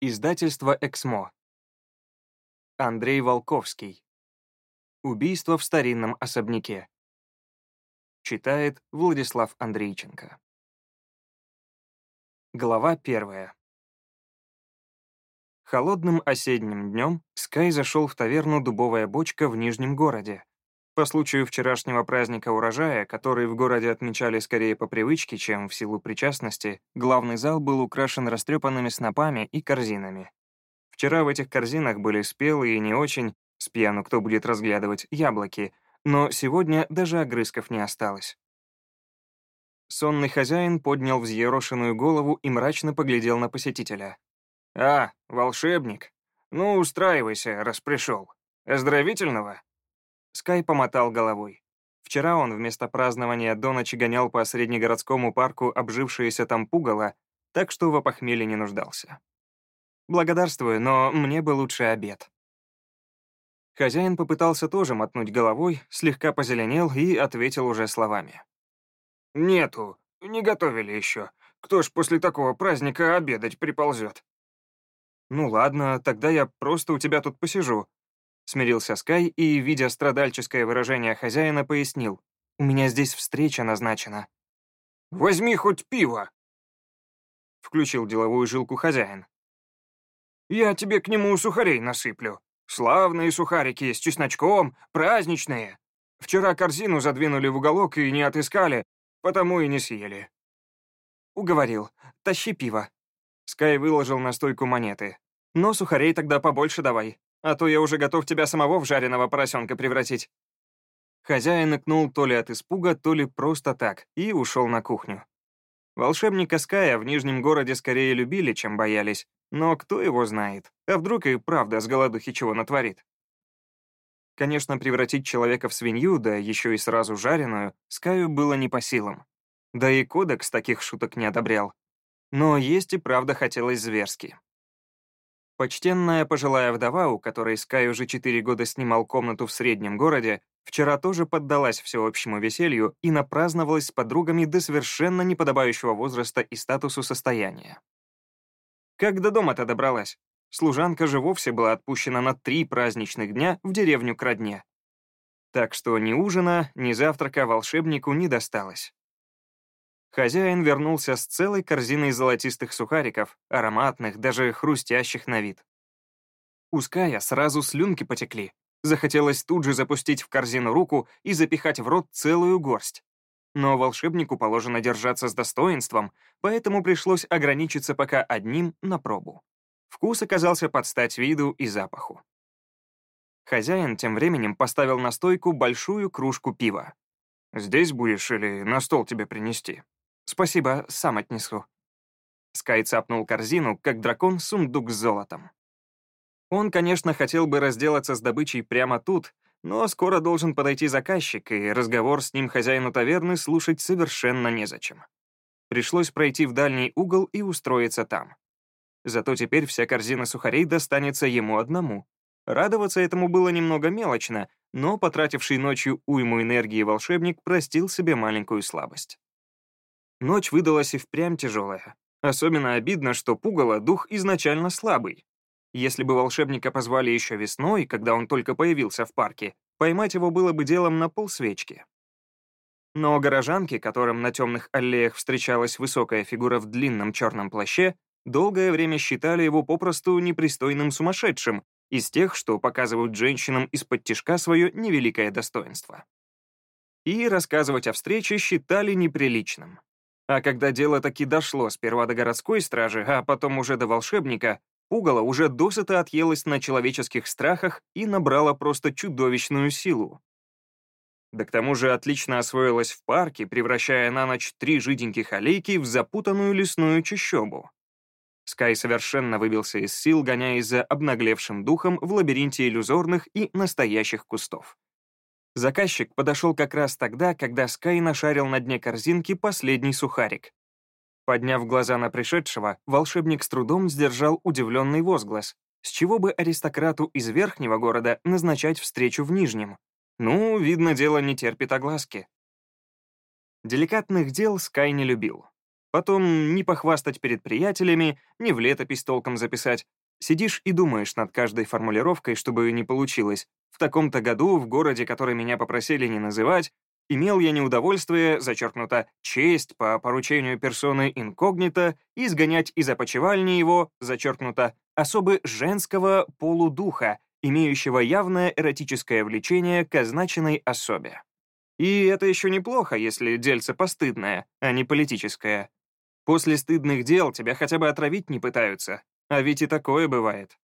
Издательство «Эксмо». Андрей Волковский. Убийство в старинном особняке. Читает Владислав Андрейченко. Глава первая. Холодным осенним днем Скай зашел в таверну «Дубовая бочка» в Нижнем городе. По случаю вчерашнего праздника урожая, который в городе отмечали скорее по привычке, чем в силу причастности, главный зал был украшен растрепанными снопами и корзинами. Вчера в этих корзинах были спелые и не очень, с пьяну кто будет разглядывать, яблоки, но сегодня даже огрызков не осталось. Сонный хозяин поднял взъерошенную голову и мрачно поглядел на посетителя. «А, волшебник? Ну, устраивайся, раз пришел. Оздоровительного?» Скай помотал головой. Вчера он вместо празднования до ночи гонял по среднегородскому парку обжившееся там пугало, так что в опохмелье не нуждался. «Благодарствую, но мне бы лучше обед». Хозяин попытался тоже мотнуть головой, слегка позеленел и ответил уже словами. «Нету, не готовили еще. Кто ж после такого праздника обедать приползет?» «Ну ладно, тогда я просто у тебя тут посижу. Смирился Скай и, видя страдальческое выражение хозяина, пояснил. «У меня здесь встреча назначена». «Возьми хоть пиво!» Включил деловую жилку хозяин. «Я тебе к нему сухарей насыплю. Славные сухарики, с чесночком, праздничные. Вчера корзину задвинули в уголок и не отыскали, потому и не съели». Уговорил. «Тащи пиво». Скай выложил на стойку монеты. «Но сухарей тогда побольше давай а то я уже готов тебя самого в жареного поросенка превратить». Хозяин икнул то ли от испуга, то ли просто так, и ушел на кухню. Волшебника Ская в Нижнем городе скорее любили, чем боялись, но кто его знает, а вдруг и правда с голодухи чего натворит. Конечно, превратить человека в свинью, да еще и сразу жареную, Скаю было не по силам. Да и кодекс таких шуток не одобрял. Но есть и правда хотелось зверски. Почтенная пожилая вдова, у которой Скай уже четыре года снимал комнату в среднем городе, вчера тоже поддалась всеобщему веселью и напраздновалась с подругами до совершенно неподобающего возраста и статусу состояния. Как до дома-то добралась? Служанка же вовсе была отпущена на три праздничных дня в деревню к родне. Так что ни ужина, ни завтрака волшебнику не досталось. Хозяин вернулся с целой корзиной золотистых сухариков, ароматных, даже хрустящих на вид. У Ская сразу слюнки потекли. Захотелось тут же запустить в корзину руку и запихать в рот целую горсть. Но волшебнику положено держаться с достоинством, поэтому пришлось ограничиться пока одним на пробу. Вкус оказался под стать виду и запаху. Хозяин тем временем поставил на стойку большую кружку пива. «Здесь будешь или на стол тебе принести?» «Спасибо, сам отнесу». Скай цапнул корзину, как дракон сундук с золотом. Он, конечно, хотел бы разделаться с добычей прямо тут, но скоро должен подойти заказчик, и разговор с ним хозяину таверны слушать совершенно незачем. Пришлось пройти в дальний угол и устроиться там. Зато теперь вся корзина сухарей достанется ему одному. Радоваться этому было немного мелочно, но потративший ночью уйму энергии волшебник простил себе маленькую слабость. Ночь выдалась и впрямь тяжелая. Особенно обидно, что пугало дух изначально слабый. Если бы волшебника позвали еще весной, когда он только появился в парке, поймать его было бы делом на полсвечки. Но горожанки, которым на темных аллеях встречалась высокая фигура в длинном черном плаще, долгое время считали его попросту непристойным сумасшедшим, из тех, что показывают женщинам из-под тишка свое невеликое достоинство. И рассказывать о встрече считали неприличным. А когда дело таки дошло сперва до городской стражи, а потом уже до волшебника, пугало уже досыта отъелось на человеческих страхах и набрало просто чудовищную силу. Да к тому же отлично освоилась в парке, превращая на ночь три жиденьких аллейки в запутанную лесную чащобу. Скай совершенно выбился из сил, гоняясь за обнаглевшим духом в лабиринте иллюзорных и настоящих кустов. Заказчик подошел как раз тогда, когда Скай нашарил на дне корзинки последний сухарик. Подняв глаза на пришедшего, волшебник с трудом сдержал удивленный возглас. С чего бы аристократу из верхнего города назначать встречу в нижнем? Ну, видно, дело не терпит огласки. Деликатных дел Скай не любил. Потом не похвастать перед приятелями, не в летопись толком записать. Сидишь и думаешь над каждой формулировкой, чтобы не получилось. В таком-то году, в городе, который меня попросили не называть, имел я неудовольствие, зачеркнуто, честь по поручению персоны инкогнито, изгонять из опочивальни его, зачеркнуто, особы женского полудуха, имеющего явное эротическое влечение к означенной особе. И это еще неплохо, если дельце постыдное, а не политическое. После стыдных дел тебя хотя бы отравить не пытаются, а ведь и такое бывает.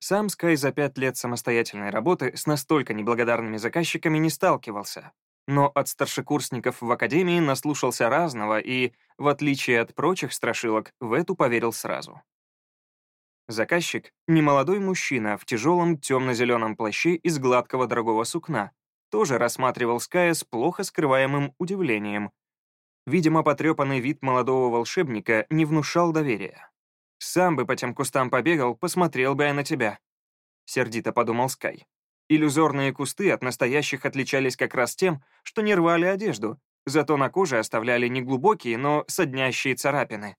Сам Скай за пять лет самостоятельной работы с настолько неблагодарными заказчиками не сталкивался, но от старшекурсников в академии наслушался разного и, в отличие от прочих страшилок, в эту поверил сразу. Заказчик — немолодой мужчина в тяжелом темно-зеленом плаще из гладкого дорогого сукна, тоже рассматривал Ская с плохо скрываемым удивлением. Видимо, потрепанный вид молодого волшебника не внушал доверия. «Сам бы по тем кустам побегал, посмотрел бы я на тебя», — сердито подумал Скай. Иллюзорные кусты от настоящих отличались как раз тем, что не рвали одежду, зато на коже оставляли неглубокие, но соднящие царапины.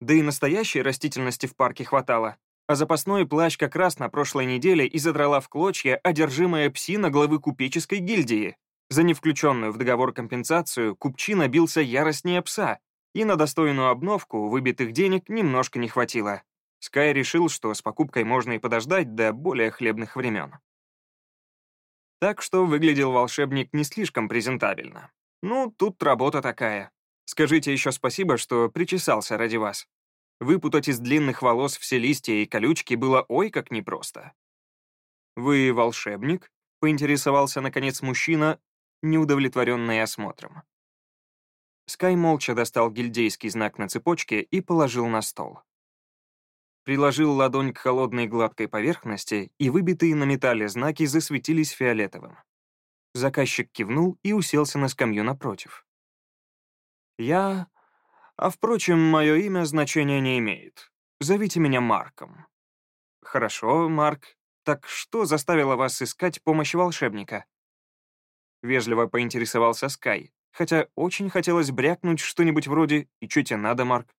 Да и настоящей растительности в парке хватало, а запасной плащ как раз на прошлой неделе и задрала в клочья одержимая псина главы купеческой гильдии. За невключенную в договор компенсацию купчина бился яростнее пса, и на достойную обновку выбитых денег немножко не хватило. Скай решил, что с покупкой можно и подождать до более хлебных времен. Так что выглядел волшебник не слишком презентабельно. Ну, тут работа такая. Скажите еще спасибо, что причесался ради вас. Выпутать из длинных волос все листья и колючки было ой как непросто. «Вы волшебник?» — поинтересовался, наконец, мужчина, неудовлетворенный осмотром. Скай молча достал гильдейский знак на цепочке и положил на стол. Приложил ладонь к холодной гладкой поверхности, и выбитые на металле знаки засветились фиолетовым. Заказчик кивнул и уселся на скамью напротив. «Я а, впрочем, мое имя значения не имеет. Зовите меня Марком». «Хорошо, Марк. Так что заставило вас искать помощь волшебника?» Вежливо поинтересовался Скай, хотя очень хотелось брякнуть что-нибудь вроде «И что тебе надо, Марк?»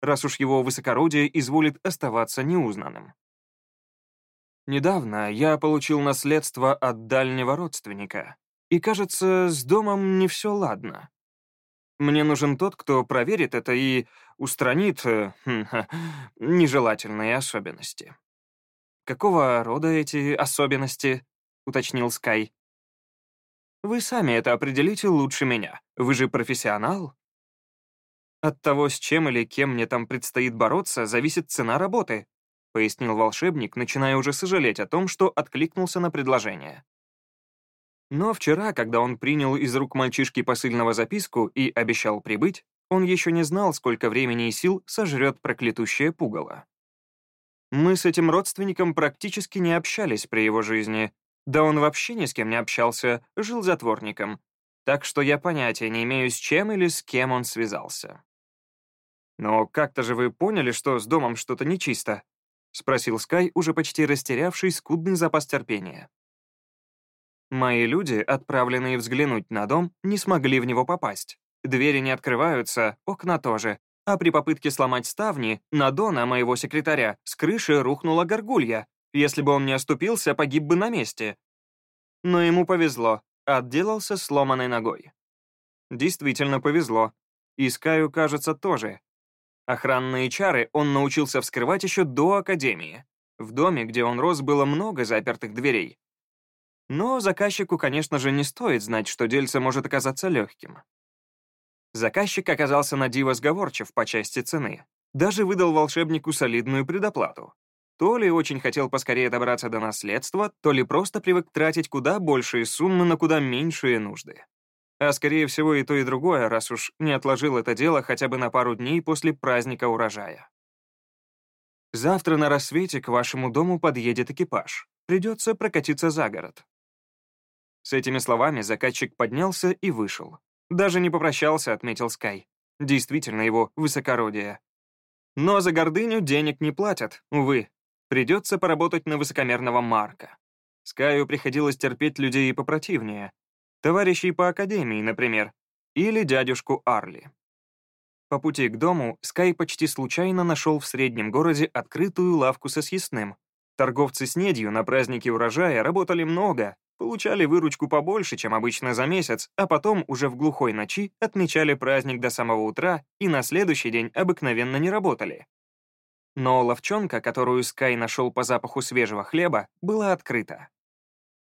раз уж его высокородие изволит оставаться неузнанным. Недавно я получил наследство от дальнего родственника, и, кажется, с домом не все ладно. Мне нужен тот, кто проверит это и устранит э, хм, нежелательные особенности. «Какого рода эти особенности?» — уточнил Скай. «Вы сами это определите лучше меня. Вы же профессионал». «От того, с чем или кем мне там предстоит бороться, зависит цена работы», — пояснил волшебник, начиная уже сожалеть о том, что откликнулся на предложение. Но вчера, когда он принял из рук мальчишки посыльного записку и обещал прибыть, он еще не знал, сколько времени и сил сожрет проклятущее пугало. Мы с этим родственником практически не общались при его жизни, да он вообще ни с кем не общался, жил затворником, так что я понятия не имею, с чем или с кем он связался. «Но как-то же вы поняли, что с домом что-то нечисто?» — спросил Скай, уже почти растерявший скудный запас терпения. Мои люди, отправленные взглянуть на дом, не смогли в него попасть. Двери не открываются, окна тоже. А при попытке сломать ставни, на Дона, моего секретаря, с крыши рухнула горгулья. Если бы он не оступился, погиб бы на месте. Но ему повезло, отделался сломанной ногой. Действительно повезло. И Скаю, кажется, тоже. Охранные чары он научился вскрывать еще до Академии. В доме, где он рос, было много запертых дверей. Но заказчику, конечно же, не стоит знать, что дельце может оказаться легким. Заказчик оказался на диво сговорчив по части цены. Даже выдал волшебнику солидную предоплату. То ли очень хотел поскорее добраться до наследства, то ли просто привык тратить куда большие суммы на куда меньшие нужды. А скорее всего и то, и другое, раз уж не отложил это дело хотя бы на пару дней после праздника урожая. Завтра на рассвете к вашему дому подъедет экипаж. Придется прокатиться за город. С этими словами заказчик поднялся и вышел. Даже не попрощался, отметил Скай. Действительно его высокородие. Но за гордыню денег не платят, увы. Придется поработать на высокомерного Марка. Скаю приходилось терпеть людей и попротивнее. Товарищей по академии, например. Или дядюшку Арли. По пути к дому Скай почти случайно нашел в среднем городе открытую лавку со съестным. Торговцы с недью на празднике урожая работали много, получали выручку побольше, чем обычно за месяц, а потом уже в глухой ночи отмечали праздник до самого утра и на следующий день обыкновенно не работали. Но ловчонка, которую Скай нашел по запаху свежего хлеба, была открыта.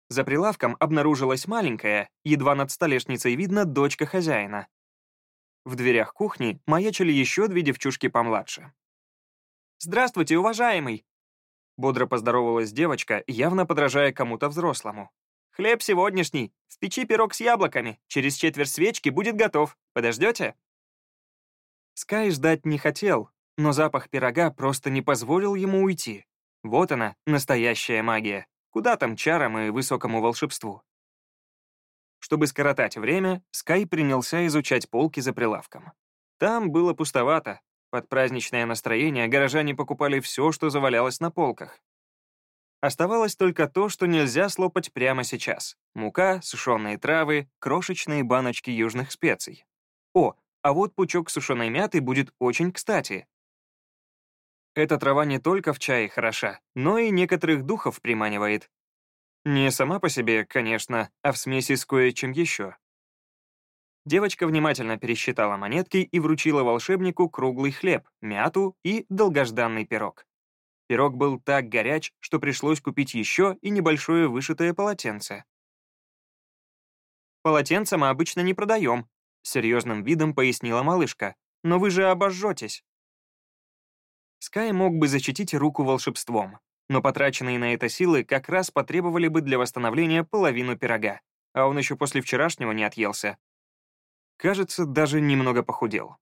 За прилавком обнаружилась маленькая, едва над столешницей видно, дочка хозяина. В дверях кухни маячили еще две девчушки помладше. «Здравствуйте, уважаемый!» Бодро поздоровалась девочка, явно подражая кому-то взрослому. «Хлеб сегодняшний. В печи пирог с яблоками. Через четверть свечки будет готов. Подождете?» Скай ждать не хотел, но запах пирога просто не позволил ему уйти. Вот она, настоящая магия. Куда там чарам и высокому волшебству? Чтобы скоротать время, Скай принялся изучать полки за прилавком. Там было пустовато. Под праздничное настроение горожане покупали все, что завалялось на полках. Оставалось только то, что нельзя слопать прямо сейчас. Мука, сушеные травы, крошечные баночки южных специй. О, а вот пучок сушеной мяты будет очень кстати. Эта трава не только в чае хороша, но и некоторых духов приманивает. Не сама по себе, конечно, а в смеси с кое-чем еще. Девочка внимательно пересчитала монетки и вручила волшебнику круглый хлеб, мяту и долгожданный пирог. Пирог был так горяч, что пришлось купить еще и небольшое вышитое полотенце. «Полотенце мы обычно не продаем», — серьезным видом пояснила малышка. «Но вы же обожжетесь». Скай мог бы защитить руку волшебством, но потраченные на это силы как раз потребовали бы для восстановления половину пирога, а он еще после вчерашнего не отъелся. Кажется, даже немного похудел.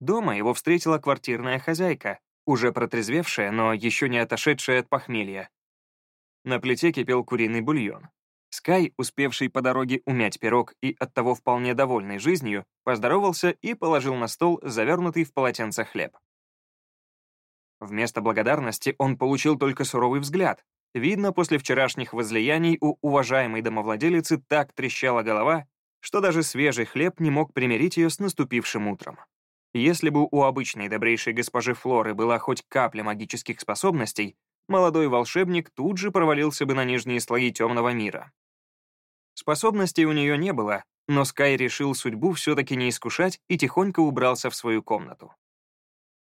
Дома его встретила квартирная хозяйка, уже протрезвевшая, но еще не отошедшая от похмелья. На плите кипел куриный бульон. Скай, успевший по дороге умять пирог и оттого вполне довольный жизнью, поздоровался и положил на стол завернутый в полотенце хлеб. Вместо благодарности он получил только суровый взгляд. Видно, после вчерашних возлияний у уважаемой домовладелицы так трещала голова, что даже свежий хлеб не мог примирить ее с наступившим утром. Если бы у обычной добрейшей госпожи Флоры была хоть капля магических способностей, молодой волшебник тут же провалился бы на нижние слои темного мира. Способностей у нее не было, но Скай решил судьбу все-таки не искушать и тихонько убрался в свою комнату.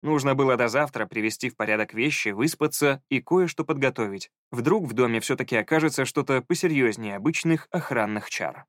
Нужно было до завтра привести в порядок вещи, выспаться и кое-что подготовить. Вдруг в доме все-таки окажется что-то посерьезнее обычных охранных чар.